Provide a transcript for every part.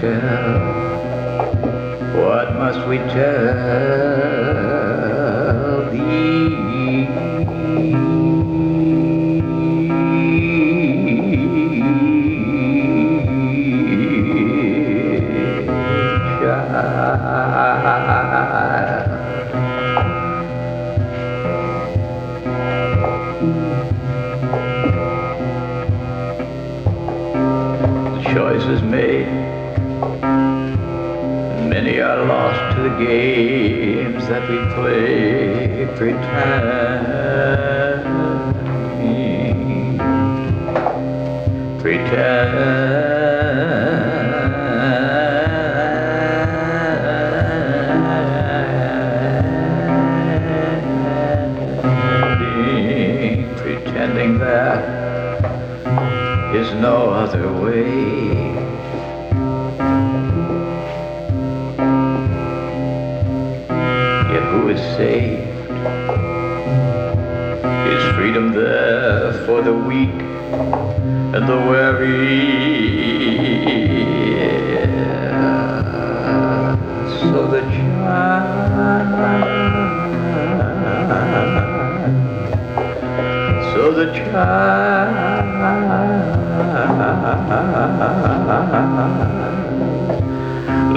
tell? What must we tell thee? choice is made Many are lost to the games that we play, pretending, pretending, pretending there is no other way. was saved. Is freedom there for the weak and the weary? So the child, so the child,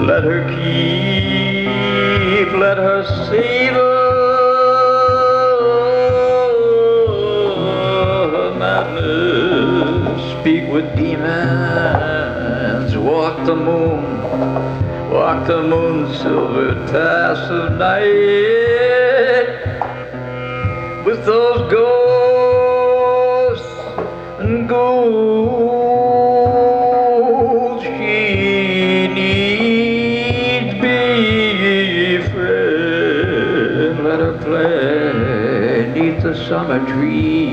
let her keep. Speak with demons, walk the moon, walk the moon, silver task of night with those gold. the summer trees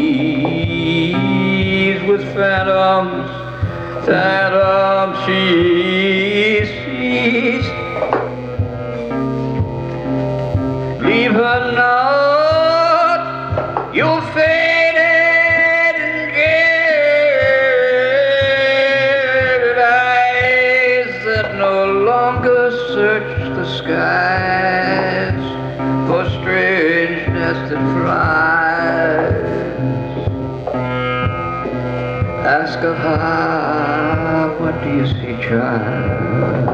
with phantoms, phantoms she sees. Leave her not, you'll faded and jaded eyes that no longer search the skies for strange nested flies. ask of her, What do you see, child?